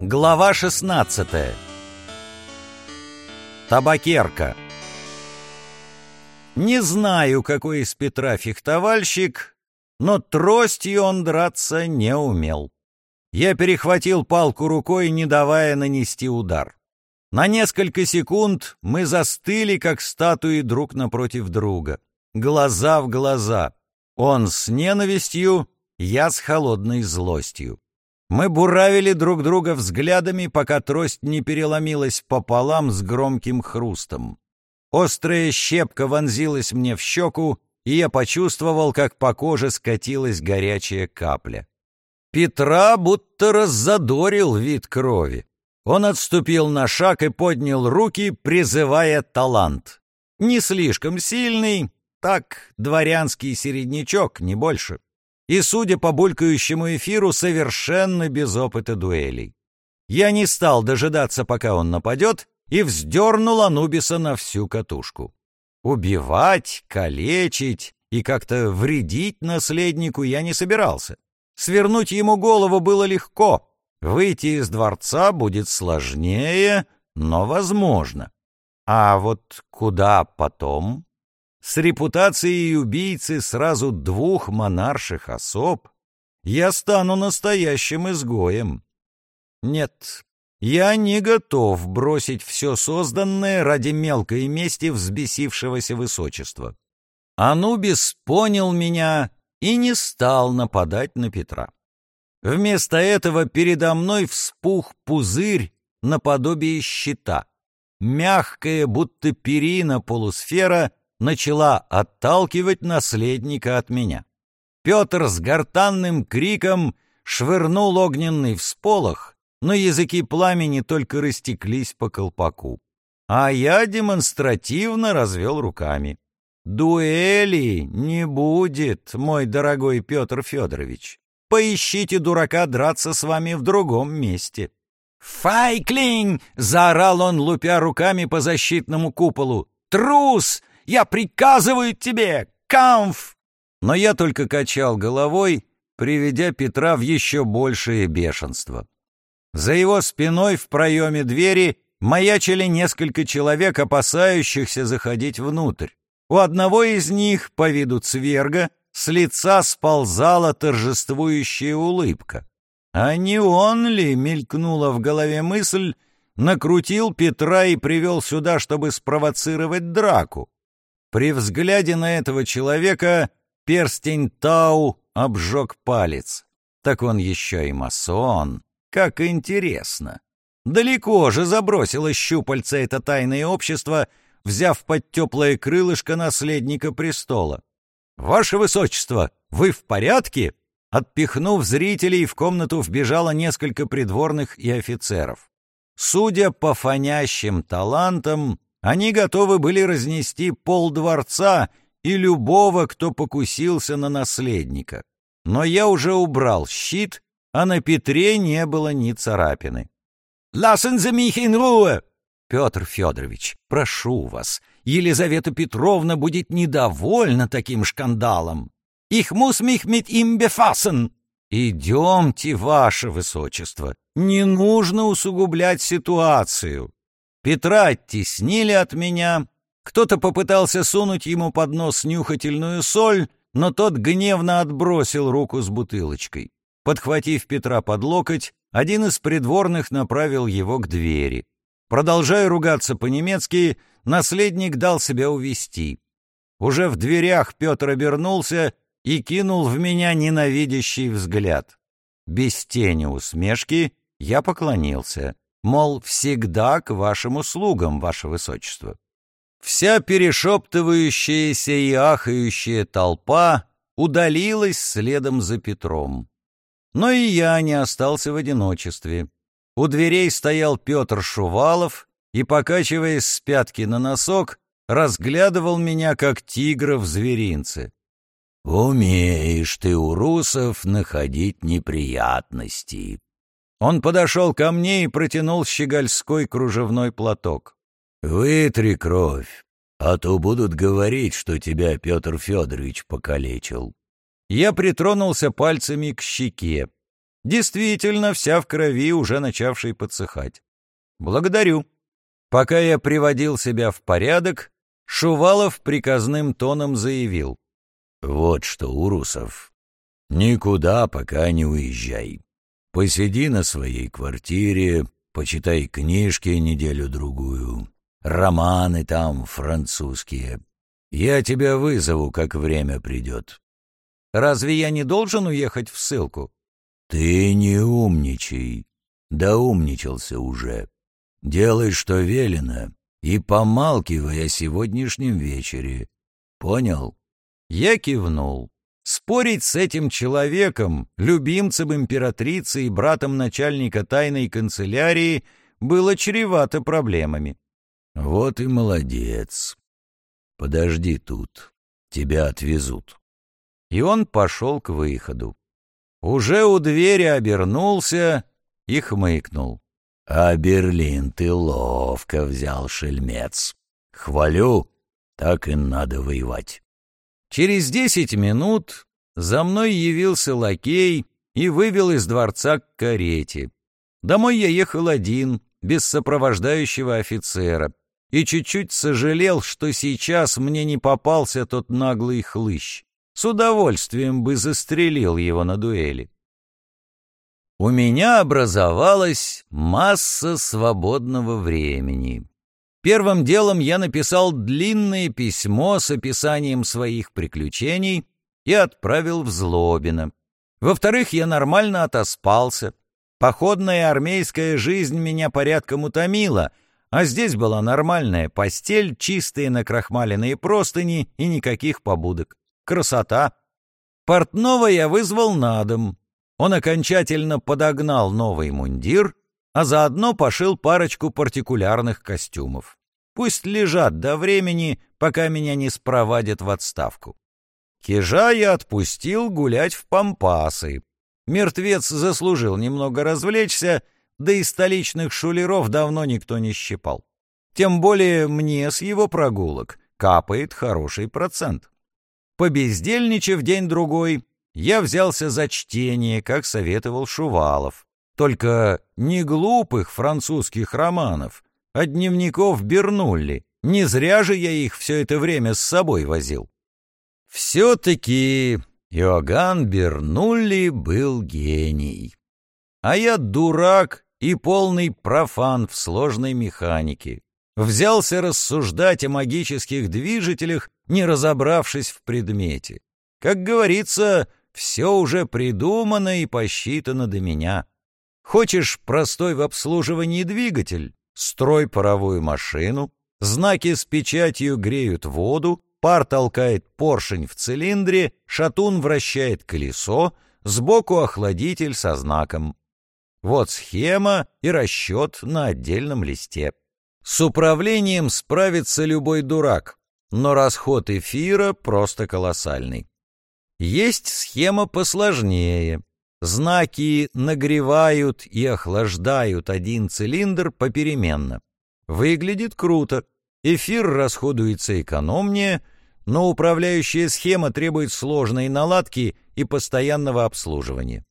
Глава 16 Табакерка Не знаю, какой из Петра фехтовальщик, но тростью он драться не умел. Я перехватил палку рукой, не давая нанести удар. На несколько секунд мы застыли, как статуи друг напротив друга. Глаза в глаза. Он с ненавистью, я с холодной злостью. Мы буравили друг друга взглядами, пока трость не переломилась пополам с громким хрустом. Острая щепка вонзилась мне в щеку, и я почувствовал, как по коже скатилась горячая капля. Петра будто раззадорил вид крови. Он отступил на шаг и поднял руки, призывая талант. Не слишком сильный, так, дворянский середнячок, не больше и, судя по булькающему эфиру, совершенно без опыта дуэлей. Я не стал дожидаться, пока он нападет, и вздернул Анубиса на всю катушку. Убивать, калечить и как-то вредить наследнику я не собирался. Свернуть ему голову было легко, выйти из дворца будет сложнее, но возможно. А вот куда потом? С репутацией убийцы сразу двух монарших особ, я стану настоящим изгоем. Нет, я не готов бросить все созданное ради мелкой мести взбесившегося высочества. Анубис понял меня и не стал нападать на Петра. Вместо этого передо мной вспух пузырь наподобие щита. Мягкая, будто перина полусфера — начала отталкивать наследника от меня. Петр с гортанным криком швырнул огненный всполох, но языки пламени только растеклись по колпаку. А я демонстративно развел руками. «Дуэли не будет, мой дорогой Петр Федорович. Поищите дурака драться с вами в другом месте». «Файклинг!» — заорал он, лупя руками по защитному куполу. «Трус! Я приказываю тебе! Камф!» Но я только качал головой, приведя Петра в еще большее бешенство. За его спиной в проеме двери маячили несколько человек, опасающихся заходить внутрь. У одного из них, по виду цверга, с лица сползала торжествующая улыбка. А не он ли, мелькнула в голове мысль, накрутил Петра и привел сюда, чтобы спровоцировать драку? При взгляде на этого человека перстень Тау обжег палец. Так он еще и масон. Как интересно. Далеко же забросило щупальце это тайное общество, взяв под теплое крылышко наследника престола. «Ваше Высочество, вы в порядке?» Отпихнув зрителей, в комнату вбежало несколько придворных и офицеров. Судя по фонящим талантам, они готовы были разнести пол дворца и любого, кто покусился на наследника. Но я уже убрал щит, а на Петре не было ни царапины. «Lassen Sie mich in Ruhe!» «Петр Федорович, прошу вас, Елизавета Петровна будет недовольна таким шкандалом. Ich muss mich mit ihm befassen!» «Идемте, ваше высочество, не нужно усугублять ситуацию. Петра оттеснили от меня, кто-то попытался сунуть ему под нос нюхательную соль, но тот гневно отбросил руку с бутылочкой. Подхватив Петра под локоть, один из придворных направил его к двери. Продолжая ругаться по-немецки, наследник дал себя увести. Уже в дверях Петр обернулся и кинул в меня ненавидящий взгляд. Без тени усмешки я поклонился мол, всегда к вашим услугам, ваше высочество. Вся перешептывающаяся и ахающая толпа удалилась следом за Петром. Но и я не остался в одиночестве. У дверей стоял Петр Шувалов и, покачиваясь с пятки на носок, разглядывал меня, как тигра в зверинце. «Умеешь ты у русов находить неприятности», он подошел ко мне и протянул щегольской кружевной платок. «Вытри кровь, а то будут говорить, что тебя Петр Федорович покалечил». Я притронулся пальцами к щеке. Действительно, вся в крови, уже начавшей подсыхать. Благодарю. Пока я приводил себя в порядок, Шувалов приказным тоном заявил. Вот что, Урусов, никуда пока не уезжай. Посиди на своей квартире, почитай книжки неделю-другую, романы там французские. Я тебя вызову, как время придет. Разве я не должен уехать в ссылку? Ты не умничай. Да умничался уже. Делай, что велено, и помалкивай о сегодняшнем вечере. Понял? Я кивнул. Спорить с этим человеком, любимцем императрицы и братом начальника тайной канцелярии, было чревато проблемами. Вот и молодец. Подожди тут, тебя отвезут. И он пошел к выходу. Уже у двери обернулся и хмыкнул. А Берлин ты ловко взял, шельмец. Хвалю, так и надо воевать. Через десять минут за мной явился лакей и вывел из дворца к карете. Домой я ехал один, без сопровождающего офицера, и чуть-чуть сожалел, что сейчас мне не попался тот наглый хлыщ. С удовольствием бы застрелил его на дуэли. У меня образовалась масса свободного времени. Первым делом я написал длинное письмо с описанием своих приключений и отправил в Злобино. Во-вторых, я нормально отоспался. Походная армейская жизнь меня порядком утомила, а здесь была нормальная постель, чистые накрахмаленные простыни и никаких побудок. Красота! Портного я вызвал на дом. Он окончательно подогнал новый мундир — а заодно пошил парочку партикулярных костюмов. Пусть лежат до времени, пока меня не спровадят в отставку. Кижа я отпустил гулять в пампасы. Мертвец заслужил немного развлечься, да и столичных шулеров давно никто не щипал. Тем более мне с его прогулок капает хороший процент. Побездельничав день-другой, я взялся за чтение, как советовал Шувалов. Только не глупых французских романов, а дневников Бернулли. Не зря же я их все это время с собой возил. Все-таки Иоганн Бернулли был гений. А я дурак и полный профан в сложной механике. Взялся рассуждать о магических движителях, не разобравшись в предмете. Как говорится, все уже придумано и посчитано до меня. Хочешь простой в обслуживании двигатель? Строй паровую машину, знаки с печатью греют воду, пар толкает поршень в цилиндре, шатун вращает колесо, сбоку охладитель со знаком. Вот схема и расчет на отдельном листе. С управлением справится любой дурак, но расход эфира просто колоссальный. Есть схема посложнее. Знаки нагревают и охлаждают один цилиндр попеременно. Выглядит круто. Эфир расходуется экономнее, но управляющая схема требует сложной наладки и постоянного обслуживания.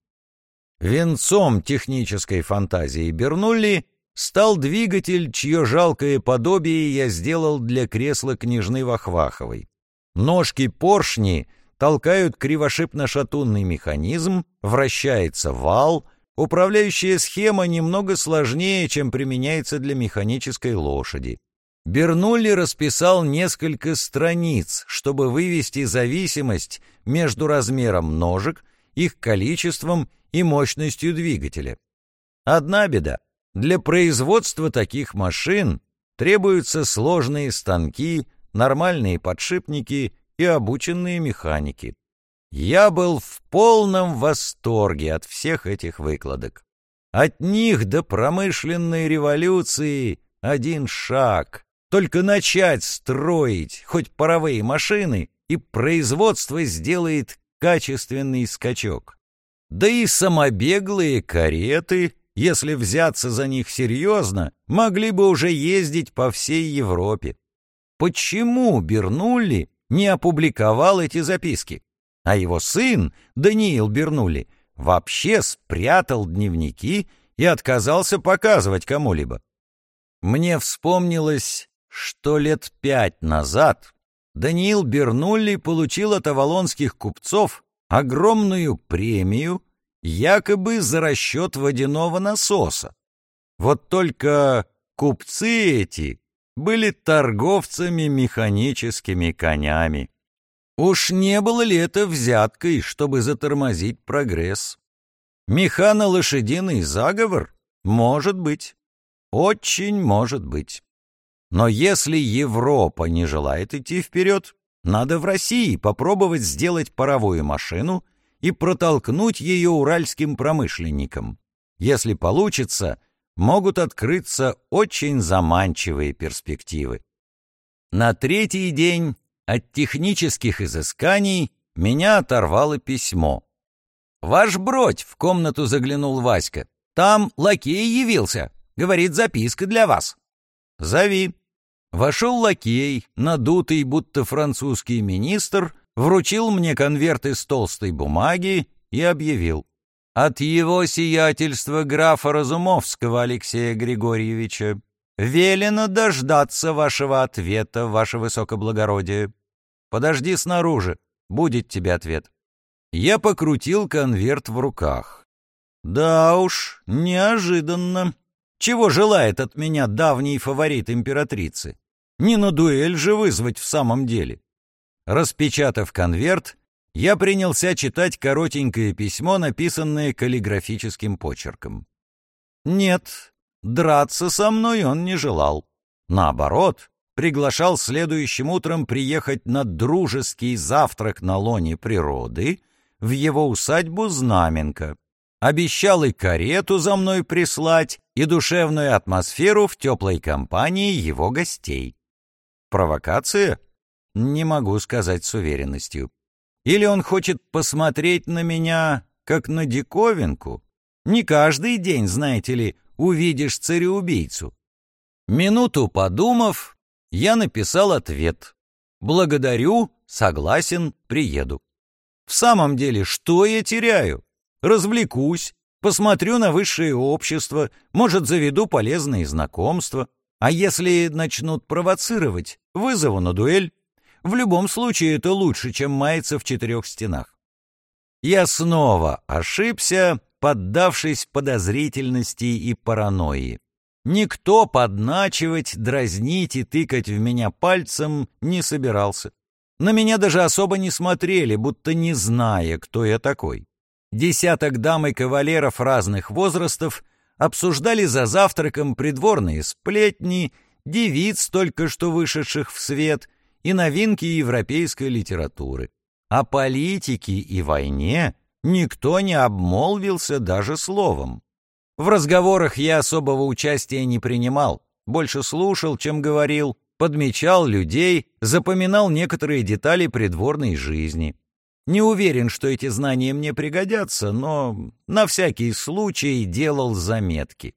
Венцом технической фантазии Бернулли стал двигатель, чье жалкое подобие я сделал для кресла княжны Вахваховой. Ножки-поршни толкают кривошипно-шатунный механизм, вращается вал, управляющая схема немного сложнее, чем применяется для механической лошади. Бернулли расписал несколько страниц, чтобы вывести зависимость между размером ножек, их количеством и мощностью двигателя. Одна беда. Для производства таких машин требуются сложные станки, нормальные подшипники и обученные механики. Я был в полном восторге от всех этих выкладок. От них до промышленной революции один шаг. Только начать строить хоть паровые машины, и производство сделает качественный скачок. Да и самобеглые кареты, если взяться за них серьезно, могли бы уже ездить по всей Европе. Почему Бернулли не опубликовал эти записки? А его сын, Даниил Бернулли, вообще спрятал дневники и отказался показывать кому-либо. Мне вспомнилось, что лет пять назад Даниил Бернулли получил от авалонских купцов огромную премию якобы за расчет водяного насоса. Вот только купцы эти были торговцами механическими конями. Уж не было ли это взяткой, чтобы затормозить прогресс? Механо-лошадиный заговор? Может быть. Очень может быть. Но если Европа не желает идти вперед, надо в России попробовать сделать паровую машину и протолкнуть ее уральским промышленникам. Если получится, могут открыться очень заманчивые перспективы. На третий день от технических изысканий меня оторвало письмо. «Ваш бродь!» — в комнату заглянул Васька. «Там лакей явился. Говорит, записка для вас». «Зови». Вошел лакей, надутый, будто французский министр, вручил мне конверт из толстой бумаги и объявил. От его сиятельства графа Разумовского Алексея Григорьевича велено дождаться вашего ответа, ваше высокоблагородие. Подожди снаружи, будет тебе ответ. Я покрутил конверт в руках. Да уж, неожиданно. Чего желает от меня давний фаворит императрицы? Не на дуэль же вызвать в самом деле. Распечатав конверт, я принялся читать коротенькое письмо, написанное каллиграфическим почерком. Нет, драться со мной он не желал. Наоборот, приглашал следующим утром приехать на дружеский завтрак на лоне природы в его усадьбу Знаменка. Обещал и карету за мной прислать, и душевную атмосферу в теплой компании его гостей. Провокация? Не могу сказать с уверенностью. Или он хочет посмотреть на меня, как на диковинку? Не каждый день, знаете ли, увидишь цареубийцу. Минуту подумав, я написал ответ. Благодарю, согласен, приеду. В самом деле, что я теряю? Развлекусь, посмотрю на высшее общество, может, заведу полезные знакомства. А если начнут провоцировать, вызову на дуэль. В любом случае это лучше, чем маяться в четырех стенах. Я снова ошибся, поддавшись подозрительности и паранойи. Никто подначивать, дразнить и тыкать в меня пальцем не собирался. На меня даже особо не смотрели, будто не зная, кто я такой. Десяток дам и кавалеров разных возрастов обсуждали за завтраком придворные сплетни, девиц, только что вышедших в свет, и новинки европейской литературы. О политике и войне никто не обмолвился даже словом. В разговорах я особого участия не принимал, больше слушал, чем говорил, подмечал людей, запоминал некоторые детали придворной жизни. Не уверен, что эти знания мне пригодятся, но на всякий случай делал заметки.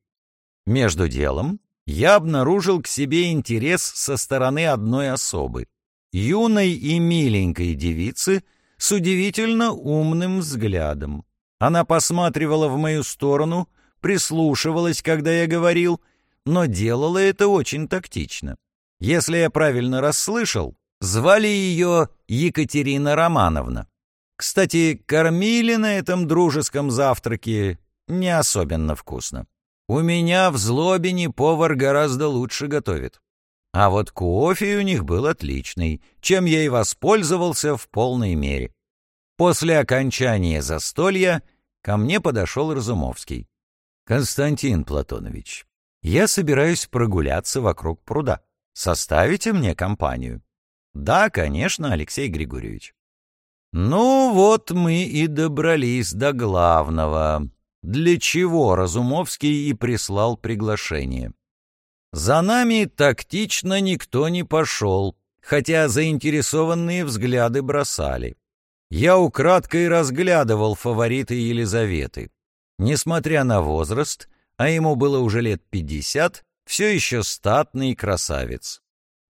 Между делом я обнаружил к себе интерес со стороны одной особы юной и миленькой девицы с удивительно умным взглядом. Она посматривала в мою сторону, прислушивалась, когда я говорил, но делала это очень тактично. Если я правильно расслышал, звали ее Екатерина Романовна. Кстати, кормили на этом дружеском завтраке не особенно вкусно. У меня в Злобине повар гораздо лучше готовит. А вот кофе у них был отличный, чем я и воспользовался в полной мере. После окончания застолья ко мне подошел Разумовский. «Константин Платонович, я собираюсь прогуляться вокруг пруда. Составите мне компанию?» «Да, конечно, Алексей Григорьевич». «Ну вот мы и добрались до главного. Для чего Разумовский и прислал приглашение?» За нами тактично никто не пошел, хотя заинтересованные взгляды бросали. Я украдкой разглядывал фавориты Елизаветы. Несмотря на возраст, а ему было уже лет пятьдесят, все еще статный красавец.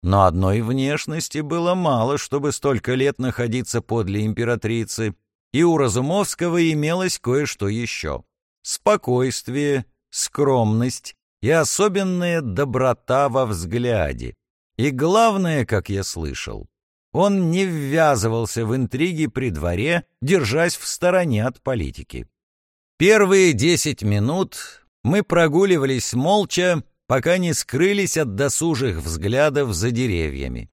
Но одной внешности было мало, чтобы столько лет находиться подле императрицы. И у Разумовского имелось кое-что еще. Спокойствие, скромность и особенная доброта во взгляде. И главное, как я слышал, он не ввязывался в интриги при дворе, держась в стороне от политики. Первые десять минут мы прогуливались молча, пока не скрылись от досужих взглядов за деревьями.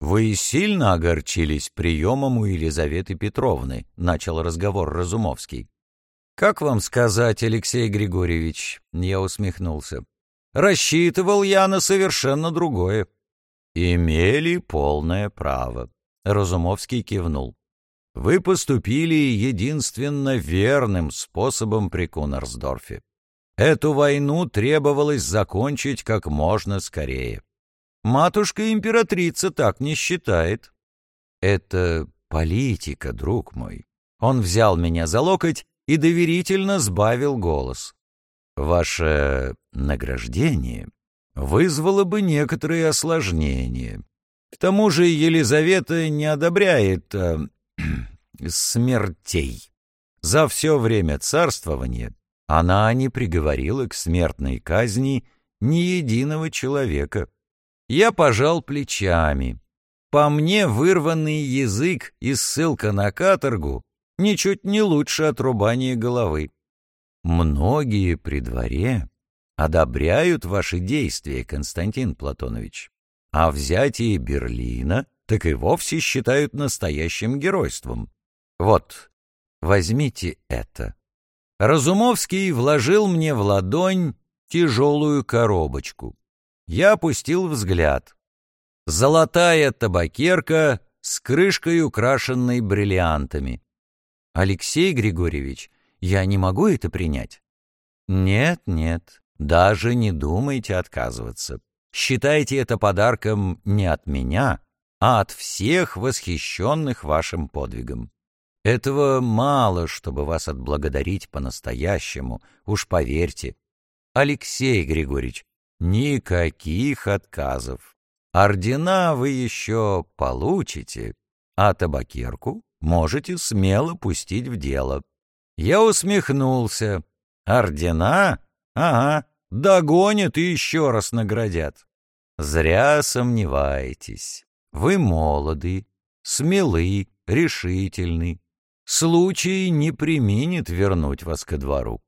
«Вы сильно огорчились приемом у Елизаветы Петровны», — начал разговор Разумовский. «Как вам сказать, Алексей Григорьевич?» — я усмехнулся. «Рассчитывал я на совершенно другое». «Имели полное право», — Разумовский кивнул. «Вы поступили единственно верным способом при Кунарсдорфе. Эту войну требовалось закончить как можно скорее. Матушка-императрица так не считает. Это политика, друг мой. Он взял меня за локоть и доверительно сбавил голос. Ваше награждение вызвало бы некоторые осложнения. К тому же Елизавета не одобряет э, смертей. За все время царствования она не приговорила к смертной казни ни единого человека. Я пожал плечами. По мне, вырванный язык и ссылка на каторгу ничуть не лучше отрубания головы. Многие при дворе одобряют ваши действия, Константин Платонович, а взятие Берлина так и вовсе считают настоящим геройством. Вот, возьмите это. Разумовский вложил мне в ладонь тяжелую коробочку. Я опустил взгляд. Золотая табакерка с крышкой, украшенной бриллиантами. «Алексей Григорьевич, я не могу это принять?» «Нет, нет, даже не думайте отказываться. Считайте это подарком не от меня, а от всех восхищенных вашим подвигом. Этого мало, чтобы вас отблагодарить по-настоящему, уж поверьте. Алексей Григорьевич, никаких отказов. Ордена вы еще получите, а табакерку можете смело пустить в дело. Я усмехнулся. Ордена? Ага, догонят и еще раз наградят. Зря сомневаетесь. Вы молоды, смелы, решительны случай не применит вернуть вас ко двору.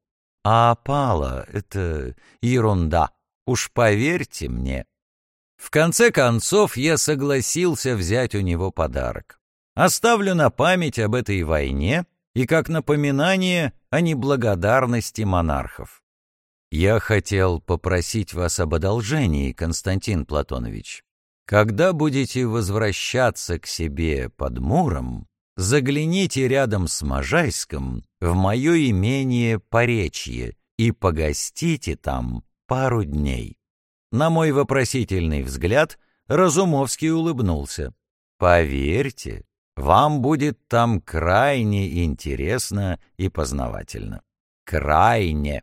А опала — это ерунда, уж поверьте мне. В конце концов я согласился взять у него подарок. Оставлю на память об этой войне и как напоминание о неблагодарности монархов. Я хотел попросить вас об одолжении, Константин Платонович. Когда будете возвращаться к себе под Муром, загляните рядом с Можайском в мое имение Поречье и погостите там пару дней. На мой вопросительный взгляд Разумовский улыбнулся. Поверьте, вам будет там крайне интересно и познавательно. Крайне.